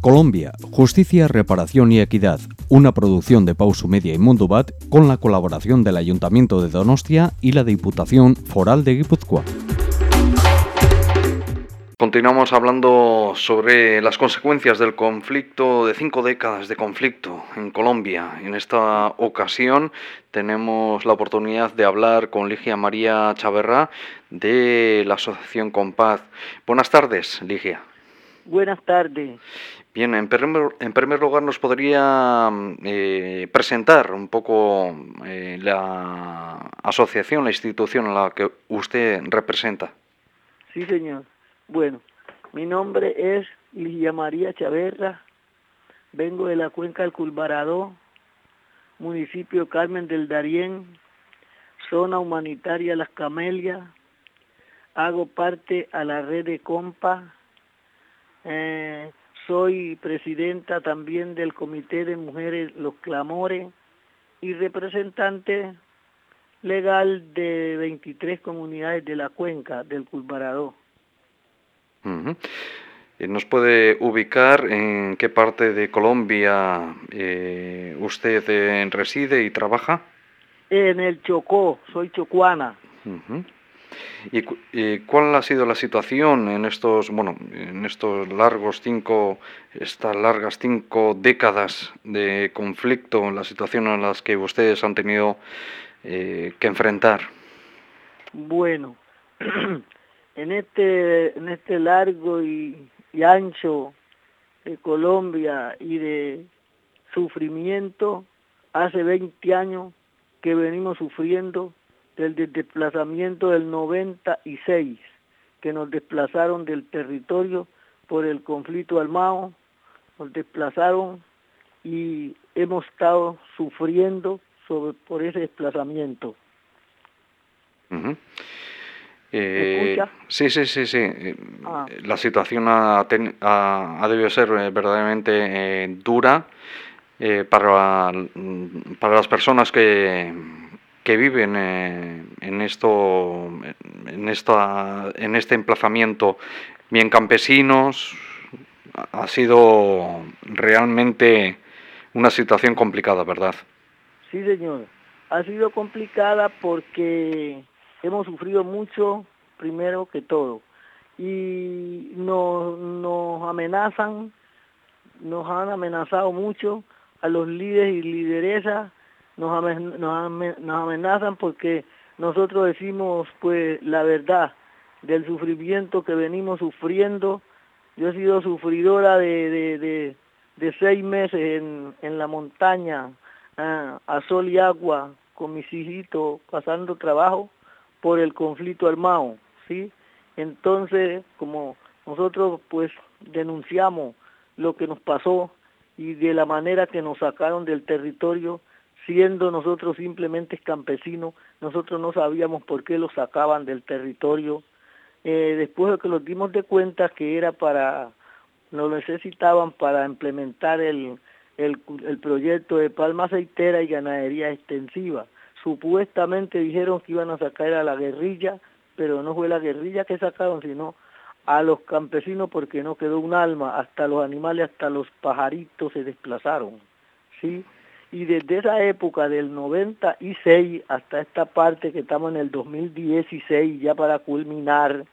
Colombia, Justicia, Reparación y Equidad, una producción de Pausu Media y Mundo Bat con la colaboración del Ayuntamiento de Donostia y la Diputación Foral de Guipúzcoa. Continuamos hablando sobre las consecuencias del conflicto, de cinco décadas de conflicto en Colombia. En esta ocasión tenemos la oportunidad de hablar con Ligia María Chaverra de la Asociación Compaz. Buenas tardes, Ligia. Buenas tardes. Bien, en primer, lugar nos podría eh, presentar un poco eh, la asociación, la institución a la que usted representa. Sí, señor. Bueno, mi nombre es Ligia María Chaverra, vengo de la cuenca del Culbaradó, municipio Carmen del Darién, zona humanitaria Las Camelias, hago parte a la red de Compa, eh, soy presidenta también del Comité de Mujeres Los Clamores y representante legal de 23 comunidades de la cuenca del Culbaradó. ¿Nos puede ubicar en qué parte de Colombia eh, usted eh, reside y trabaja? En el Chocó, soy chocuana. ¿Y, cuál ha sido la situación en estos, bueno, en estos largos cinco, estas largas cinco décadas de conflicto, la situación en las que ustedes han tenido eh, que enfrentar? Bueno, en este, en este largo y, y ancho de Colombia y de sufrimiento, hace 20 años que venimos sufriendo del desplazamiento del 96, que nos desplazaron del territorio por el conflicto armado, nos desplazaron y hemos estado sufriendo sobre, por ese desplazamiento. Eh, sí, sí, sí, sí. Ah. La situación ha, ha, debido ser eh, verdaderamente eh, dura para, para las personas que, que viven eh, en esto, en esta, en este emplazamiento, bien campesinos, ha sido realmente una situación complicada, ¿verdad? Sí, señor. Ha sido complicada porque hemos sufrido mucho, primero que todo, y nos, nos amenazan, nos han amenazado mucho a los líderes y lideresas nos, amenazan porque nosotros decimos pues la verdad del sufrimiento que venimos sufriendo. Yo he sido sufridora de, de, seis meses en, en la montaña, ah, a sol y agua, con mis hijitos, pasando trabajo por el conflicto armado, ¿sí? Entonces, como nosotros pues denunciamos lo que nos pasó y de la manera que nos sacaron del territorio, siendo nosotros simplemente campesinos, nosotros no sabíamos por qué los sacaban del territorio. Eh, después de que nos dimos de cuenta que era para, lo necesitaban para implementar el, el, el proyecto de palma aceitera y ganadería extensiva. Supuestamente dijeron que iban a sacar a la guerrilla, pero no fue la guerrilla que sacaron, sino a los campesinos porque no quedó un alma, hasta los animales, hasta los pajaritos se desplazaron, ¿sí? Y desde esa época del 96 hasta esta parte que estamos en el 2016 ya para culminar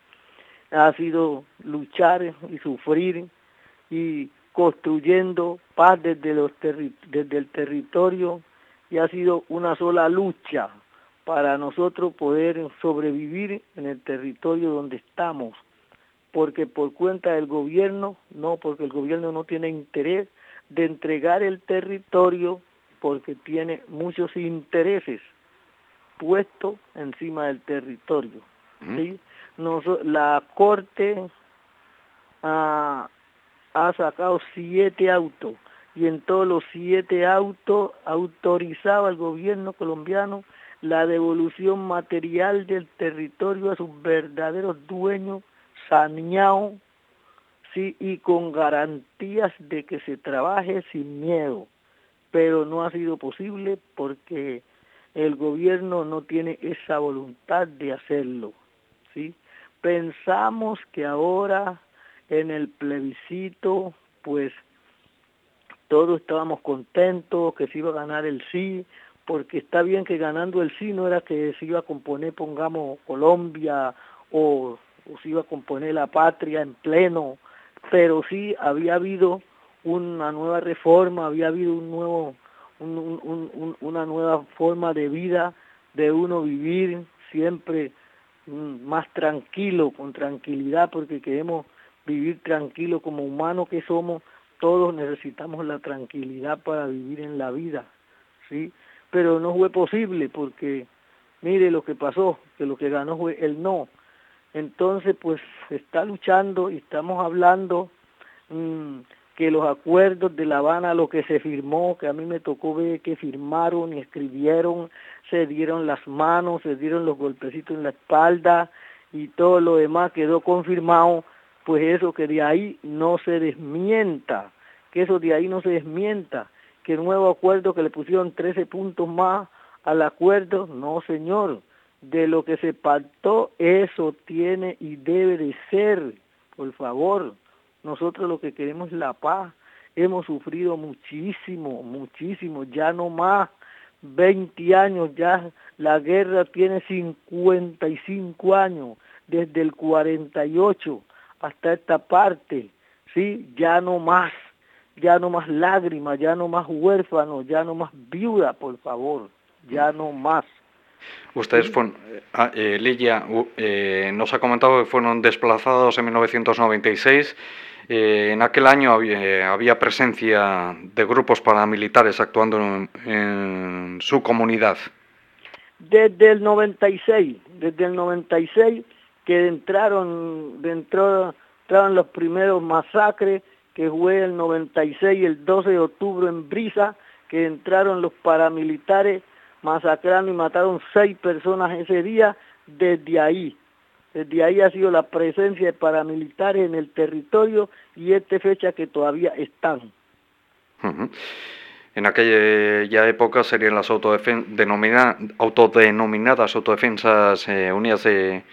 ha sido luchar y sufrir y construyendo paz desde, los desde el territorio y ha sido una sola lucha para nosotros poder sobrevivir en el territorio donde estamos, porque por cuenta del gobierno, no, porque el gobierno no tiene interés de entregar el territorio porque tiene muchos intereses puestos encima del territorio. ¿sí? la Corte ha, ha sacado siete autos y en todos los siete autos autorizaba al gobierno colombiano la devolución material del territorio a sus verdaderos dueños, saneado, sí, y con garantías de que se trabaje sin miedo pero no ha sido posible porque el gobierno no tiene esa voluntad de hacerlo. ¿sí? Pensamos que ahora en el plebiscito, pues todos estábamos contentos que se iba a ganar el sí, porque está bien que ganando el sí no era que se iba a componer, pongamos, Colombia o, se iba a componer la patria en pleno, pero sí había habido una nueva reforma, había habido un nuevo, una nueva forma de vida, de uno vivir siempre mm, más tranquilo, con tranquilidad, porque queremos vivir tranquilo como humanos que somos, todos necesitamos la tranquilidad para vivir en la vida, ¿sí? Pero no fue posible porque, mire lo que pasó, que lo que ganó fue el no. Entonces, pues se está luchando y estamos hablando mm, que los acuerdos de La Habana, lo que se firmó, que a mí me tocó ver que firmaron y escribieron, se dieron las manos, se dieron los golpecitos en la espalda y todo lo demás quedó confirmado pues eso que de ahí no se desmienta, que eso de ahí no se desmienta, que el nuevo acuerdo que le pusieron 13 puntos más al acuerdo, no señor, de lo que se pactó, eso tiene y debe de ser, por favor, nosotros lo que queremos es la paz, hemos sufrido muchísimo, muchísimo, ya no más, 20 años, ya la guerra tiene 55 años, desde el 48, hasta esta parte, ¿sí? Ya no más, ya no más lágrimas, ya no más huérfanos, ya no más viuda, por favor, ya no más. Ustedes fueron, ah, eh, Lidia, eh, nos ha comentado que fueron desplazados en 1996. Eh, en aquel año había, presencia de grupos paramilitares actuando en, su comunidad. Desde el 96, desde el 96 que entraron, entraron los primeros masacres, que fue el 96 y el 12 de octubre en Brisa, que entraron los paramilitares masacrando y mataron seis personas ese día, desde ahí. Desde ahí ha sido la presencia de paramilitares en el territorio y esta fecha que todavía están. En aquella época serían las autodenominadas autodefensas eh, unidas de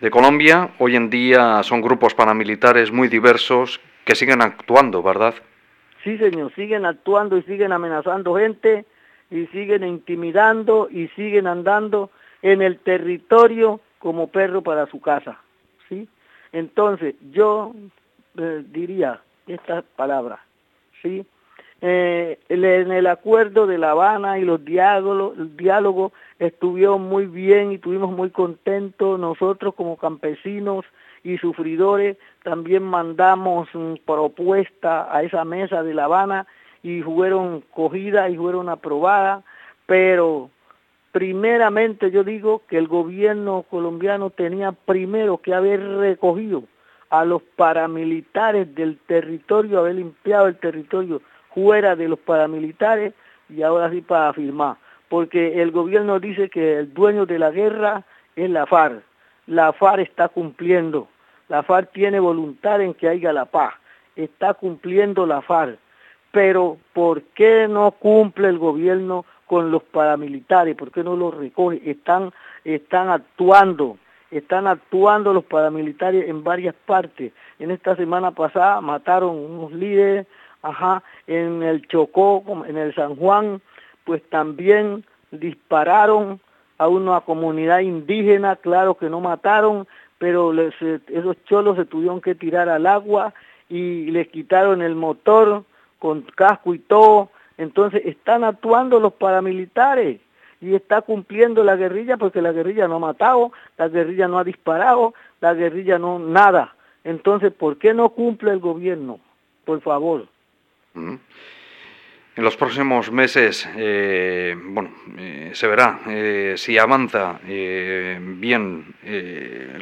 de Colombia. Hoy en día son grupos paramilitares muy diversos que siguen actuando, ¿verdad? Sí, señor, siguen actuando y siguen amenazando gente y siguen intimidando y siguen andando en el territorio como perro para su casa, ¿sí? Entonces, yo eh, diría esta palabra, ¿sí? Eh, en el acuerdo de La Habana y los diálogos, el diálogo estuvieron muy bien y estuvimos muy contentos. Nosotros como campesinos y sufridores también mandamos propuesta a esa mesa de La Habana y fueron cogidas y fueron aprobadas, pero primeramente yo digo que el gobierno colombiano tenía primero que haber recogido a los paramilitares del territorio, haber limpiado el territorio fuera de los paramilitares y ahora sí para afirmar, porque el gobierno dice que el dueño de la guerra es la FARC. La FARC está cumpliendo, la FARC tiene voluntad en que haya la paz, está cumpliendo la FARC. Pero ¿por qué no cumple el gobierno con los paramilitares? ¿Por qué no los recoge? Están, están actuando, están actuando los paramilitares en varias partes. En esta semana pasada mataron unos líderes, ajá, en el Chocó, en el San Juan, pues también dispararon a una comunidad indígena, claro que no mataron, pero esos cholos se tuvieron que tirar al agua y les quitaron el motor con casco y todo. Entonces están actuando los paramilitares y está cumpliendo la guerrilla porque la guerrilla no ha matado, la guerrilla no ha disparado, la guerrilla no nada. Entonces, ¿por qué no cumple el gobierno? Por favor. En los próximos meses, eh, bueno, eh, se verá eh, si avanza bien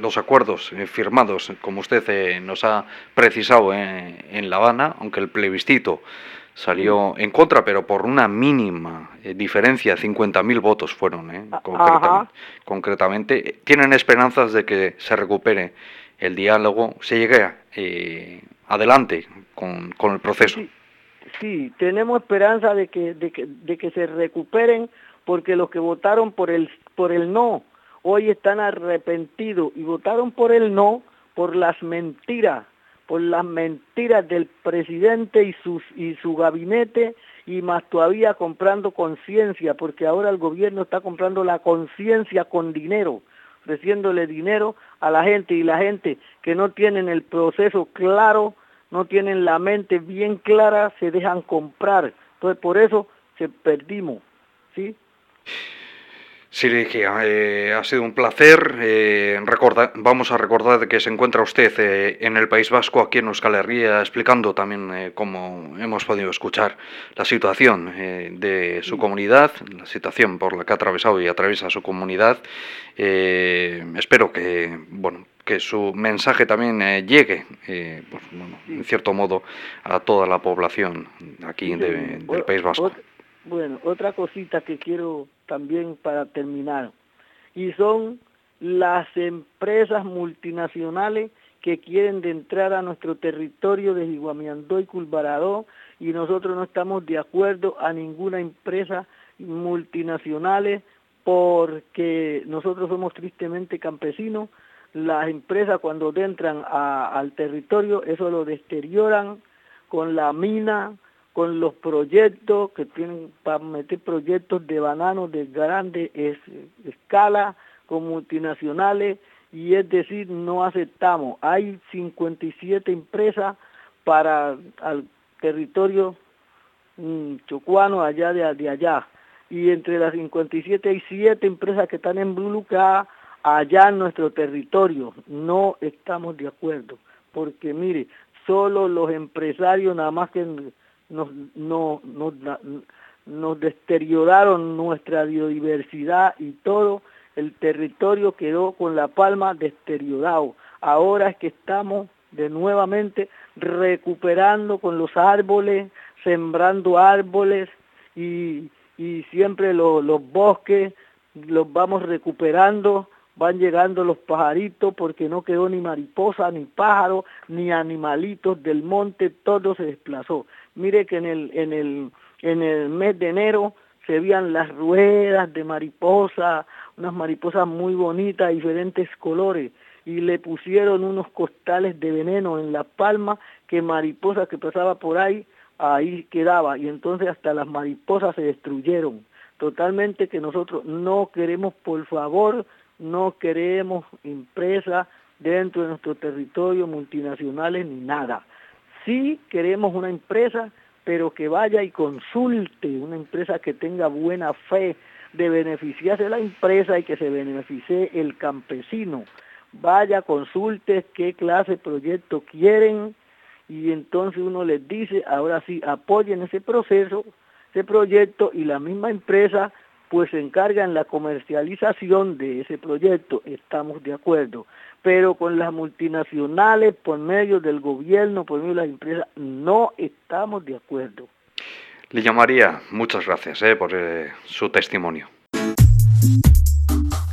los acuerdos firmados, como usted nos ha precisado en La Habana, aunque el plebiscito salió en contra, pero por una mínima diferencia, 50.000 votos fueron, concretamente, concretamente. Tienen esperanzas de que se recupere el diálogo, se llegue adelante con, con el proceso. Sí, tenemos esperanza de que, de que, de que se recuperen porque los que votaron por el, por el no hoy están arrepentidos y votaron por el no por las mentiras, por las mentiras del presidente y, sus, y su gabinete y más todavía comprando conciencia, porque ahora el gobierno está comprando la conciencia con dinero, ofreciéndole dinero a la gente y la gente que no tienen el proceso claro, no tienen la mente bien clara, se dejan comprar. Entonces por eso se perdimos, ¿sí? Sí, eh, ha sido un placer. Eh, vamos a recordar que se encuentra usted eh, en el País Vasco, aquí en Euskal Herria, explicando también eh, cómo hemos podido escuchar la situación de su comunidad, la situación por la que ha atravesado y atraviesa su comunidad. espero que, bueno, que su mensaje también llegue, pues, en cierto modo, a toda la población aquí del País Vasco. Bueno, otra cosita que quiero también para terminar, y son las empresas multinacionales que quieren de entrar a nuestro territorio de Iguamiandó y Culbaradó y nosotros no estamos de acuerdo a ninguna empresa multinacionales porque nosotros somos tristemente campesinos, las empresas cuando entran al territorio eso lo deterioran con la mina, con los proyectos que tienen para meter proyectos de bananos de grande escala con multinacionales y es decir, no aceptamos. Hay 57 empresas para el territorio mm, chocuano allá de, de, allá y entre las 57 hay 7 empresas que están en Bluluca allá en nuestro territorio. No estamos de acuerdo porque mire, solo los empresarios nada más que nos, no, nos, nos deterioraron nuestra biodiversidad y todo el territorio quedó con la palma deteriorado. Ahora es que estamos de nuevamente recuperando con los árboles, sembrando árboles y, y siempre los bosques los vamos recuperando, van llegando los pajaritos porque no quedó ni mariposa, ni pájaro, ni animalitos del monte, todo se desplazó. Mire que en el, en el, en el mes de enero se veían las ruedas de mariposa, unas mariposas muy bonitas, diferentes colores, y le pusieron unos costales de veneno en la palma que mariposa que pasaba por ahí, ahí quedaba, y entonces hasta las mariposas se destruyeron. Totalmente que nosotros no queremos, por favor, no queremos empresas dentro de nuestro territorio multinacionales ni nada. Sí queremos una empresa, pero que vaya y consulte, una empresa que tenga buena fe de beneficiarse la empresa y que se beneficie el campesino. Vaya, consulte qué clase de proyecto quieren y entonces uno les dice, ahora sí, apoyen ese proceso, ese proyecto y la misma empresa pues se encarga en la comercialización de ese proyecto, estamos de acuerdo pero con las multinacionales, por medio del gobierno, por medio de las empresas, no estamos de acuerdo. Le llamaría, muchas gracias eh, por eh, su testimonio.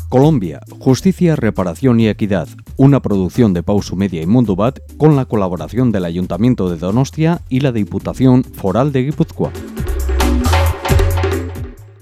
Colombia, Justicia, Reparación y Equidad, una producción de Pausu Media y Mundubat con la colaboración del Ayuntamiento de Donostia y la Diputación Foral de Guipúzcoa.